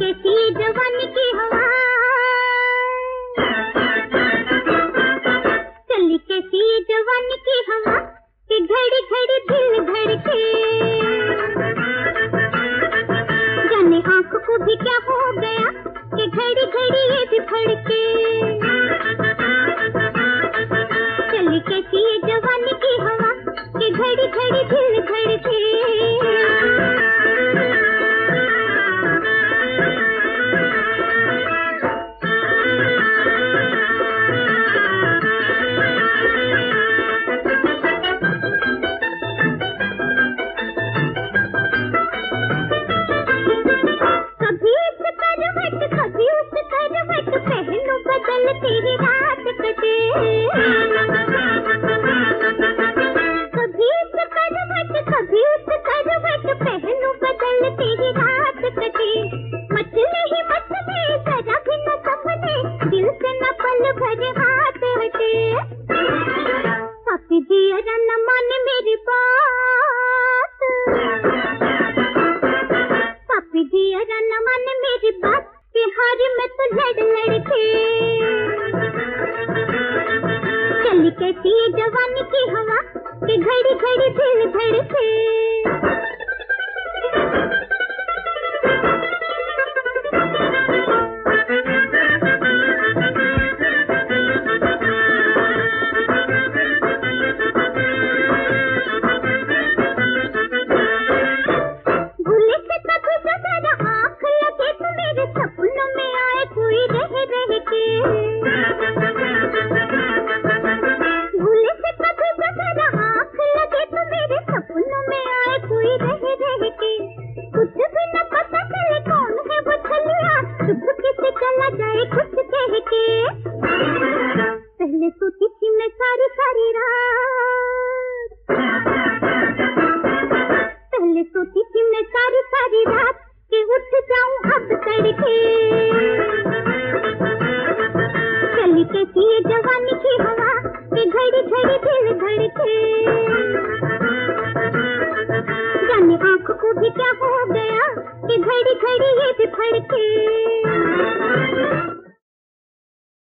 कैसी की हवा। चली कैसी जवान की हवा, कि घड़ी घड़ी दिल जाने को भी क्या हो गया, कि घड़ी घड़ी ये भी चली कैसी जवानी की हवा, कि घड़ी घड़ी दिल பாப்பி ஜியரன் மன் மேரி பாத் பிஹாரி மெத்து லடல चलती है जवानी की हवा कि घड़ी घड़ी दिल धड़के खड़ी खड़ी ये खड़के